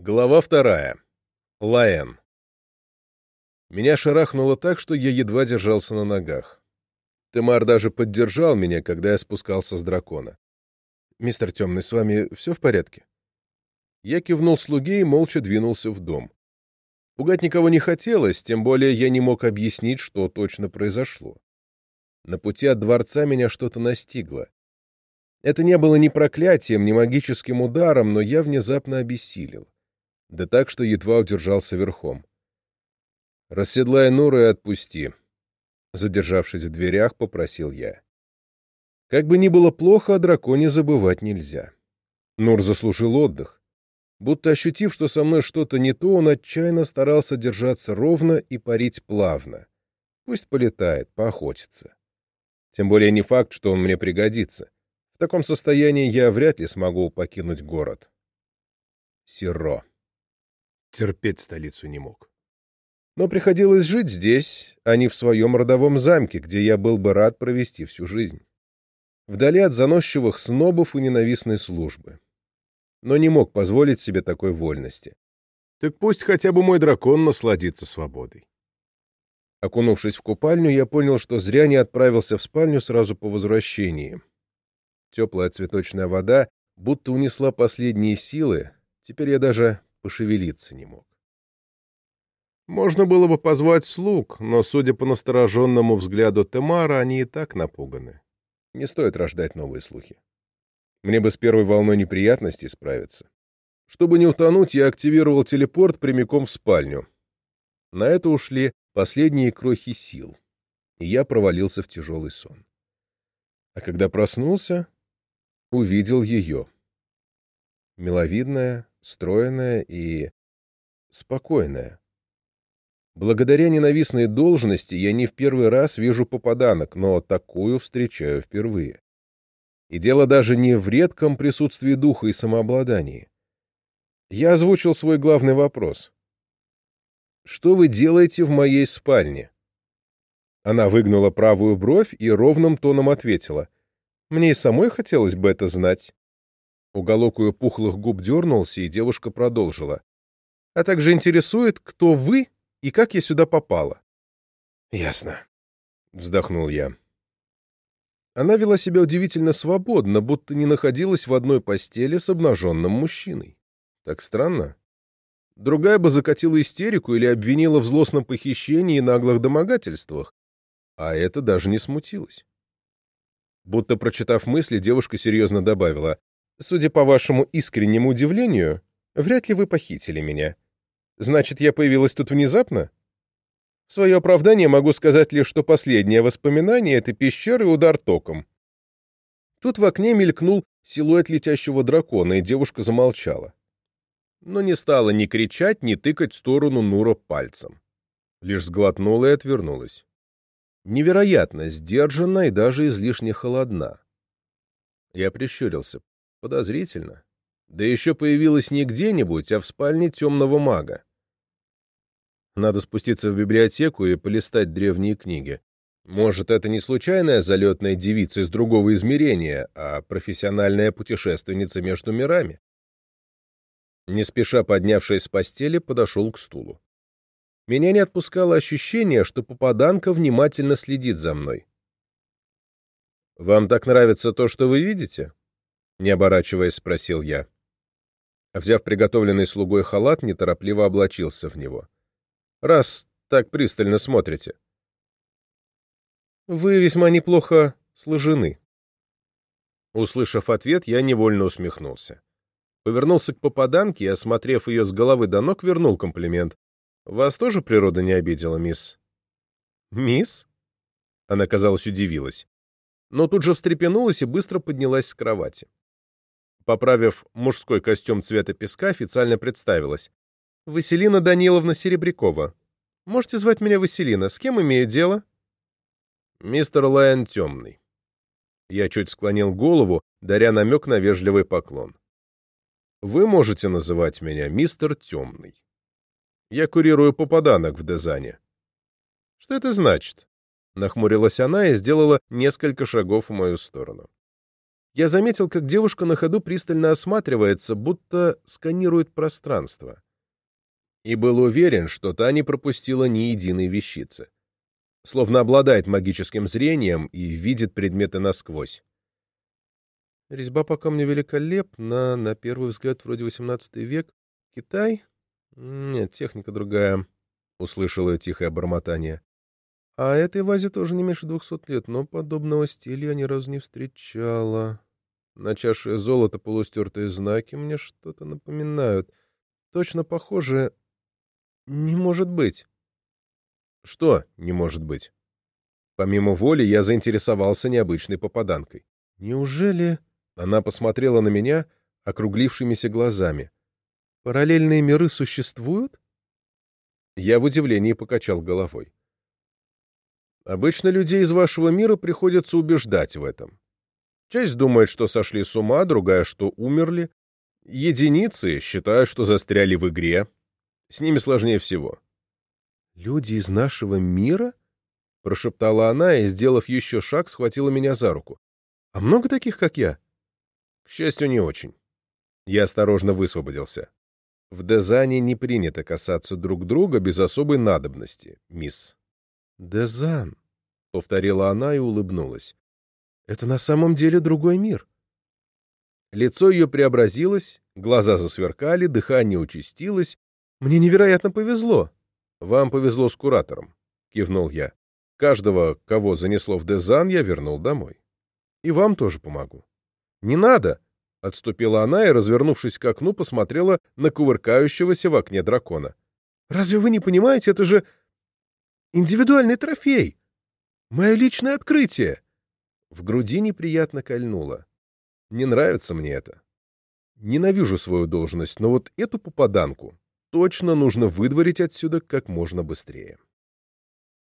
Глава вторая. Лаэн. Меня шарахнуло так, что я едва держался на ногах. Темар даже поддержал меня, когда я спускался с дракона. «Мистер Темный, с вами все в порядке?» Я кивнул слуге и молча двинулся в дом. Пугать никого не хотелось, тем более я не мог объяснить, что точно произошло. На пути от дворца меня что-то настигло. Это не было ни проклятием, ни магическим ударом, но я внезапно обессилел. Да так, что едва удержался верхом. «Расседлай Нура и отпусти», — задержавшись в дверях, попросил я. Как бы ни было плохо, о драконе забывать нельзя. Нур заслужил отдых. Будто ощутив, что со мной что-то не то, он отчаянно старался держаться ровно и парить плавно. Пусть полетает, поохотится. Тем более не факт, что он мне пригодится. В таком состоянии я вряд ли смогу покинуть город. Сиро. Терпеть столицу не мог. Но приходилось жить здесь, а не в своем родовом замке, где я был бы рад провести всю жизнь. Вдали от заносчивых снобов и ненавистной службы. Но не мог позволить себе такой вольности. Так пусть хотя бы мой дракон насладится свободой. Окунувшись в купальню, я понял, что зря не отправился в спальню сразу по возвращении. Теплая цветочная вода будто унесла последние силы, теперь я даже пошевелиться не мог. Можно было бы позвать слуг, но, судя по настороженному взгляду Темара, они и так напуганы. Не стоит рождать новые слухи. Мне бы с первой волной неприятностей справиться. Чтобы не утонуть, я активировал телепорт прямиком в спальню. На это ушли последние крохи сил, и я провалился в тяжелый сон. А когда проснулся, увидел ее. Миловидная, стройная и спокойная. Благодаря ненавистной должности я не в первый раз вижу попаданок, но такую встречаю впервые. И дело даже не в редком присутствии духа и самообладании. Я озвучил свой главный вопрос. «Что вы делаете в моей спальне?» Она выгнула правую бровь и ровным тоном ответила. «Мне и самой хотелось бы это знать». Уголок ее пухлых губ дернулся, и девушка продолжила. «А также интересует, кто вы и как я сюда попала». «Ясно», — вздохнул я. Она вела себя удивительно свободно, будто не находилась в одной постели с обнаженным мужчиной. Так странно. Другая бы закатила истерику или обвинила в злостном похищении и наглых домогательствах, а это даже не смутилось. Будто прочитав мысли, девушка серьезно добавила, Судя по вашему искреннему удивлению, вряд ли вы похитили меня. Значит, я появилась тут внезапно? В свое оправдание могу сказать лишь, что последнее воспоминание — это пещера и удар током. Тут в окне мелькнул силуэт летящего дракона, и девушка замолчала. Но не стала ни кричать, ни тыкать в сторону Нура пальцем. Лишь сглотнула и отвернулась. Невероятно сдержанна и даже излишне холодна. Я прищурился. Подозрительно. Да еще появилась не где-нибудь, а в спальне темного мага. Надо спуститься в библиотеку и полистать древние книги. Может, это не случайная залетная девица из другого измерения, а профессиональная путешественница между мирами? Не спеша поднявшись с постели, подошел к стулу. Меня не отпускало ощущение, что попаданка внимательно следит за мной. «Вам так нравится то, что вы видите?» Не оборачиваясь, спросил я. Взяв приготовленный слугой халат, неторопливо облачился в него. «Раз так пристально смотрите». «Вы весьма неплохо сложены». Услышав ответ, я невольно усмехнулся. Повернулся к попаданке и, осмотрев ее с головы до ног, вернул комплимент. «Вас тоже природа не обидела, мисс?» «Мисс?» Она, казалось, удивилась. Но тут же встрепенулась и быстро поднялась с кровати поправив мужской костюм цвета песка, официально представилась. «Василина Даниловна Серебрякова. Можете звать меня Василина. С кем имею дело?» «Мистер Лайон Темный». Я чуть склонил голову, даря намек на вежливый поклон. «Вы можете называть меня мистер Темный. Я курирую попаданок в Дезане». «Что это значит?» Нахмурилась она и сделала несколько шагов в мою сторону. Я заметил, как девушка на ходу пристально осматривается, будто сканирует пространство. И был уверен, что та не пропустила ни единой вещицы. Словно обладает магическим зрением и видит предметы насквозь. Резьба по камню великолепна, на первый взгляд вроде XVIII век. Китай? Нет, техника другая, — услышала тихое бормотание. А этой вазе тоже не меньше двухсот лет, но подобного стиля я ни разу не встречала. На чаше золота полустертые знаки мне что-то напоминают. Точно похоже. Не может быть. Что не может быть? Помимо воли я заинтересовался необычной попаданкой. Неужели... Она посмотрела на меня округлившимися глазами. «Параллельные миры существуют?» Я в удивлении покачал головой. «Обычно людей из вашего мира приходится убеждать в этом. Часть думает, что сошли с ума, другая, что умерли. Единицы считают, что застряли в игре. С ними сложнее всего». «Люди из нашего мира?» — прошептала она и, сделав еще шаг, схватила меня за руку. «А много таких, как я?» К счастью, не очень. Я осторожно высвободился. В Дезане не принято касаться друг друга без особой надобности, мисс. «Дезан», — повторила она и улыбнулась. «Это на самом деле другой мир». Лицо ее преобразилось, глаза засверкали, дыхание участилось. «Мне невероятно повезло». «Вам повезло с куратором», — кивнул я. «Каждого, кого занесло в Дезан, я вернул домой. И вам тоже помогу». «Не надо!» — отступила она и, развернувшись к окну, посмотрела на кувыркающегося в окне дракона. «Разве вы не понимаете, это же индивидуальный трофей! Мое личное открытие!» В груди неприятно кольнуло. Не нравится мне это. Ненавижу свою должность, но вот эту попаданку точно нужно выдворить отсюда как можно быстрее.